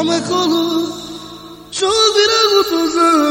عمرك خلص شو بيرغب وزنك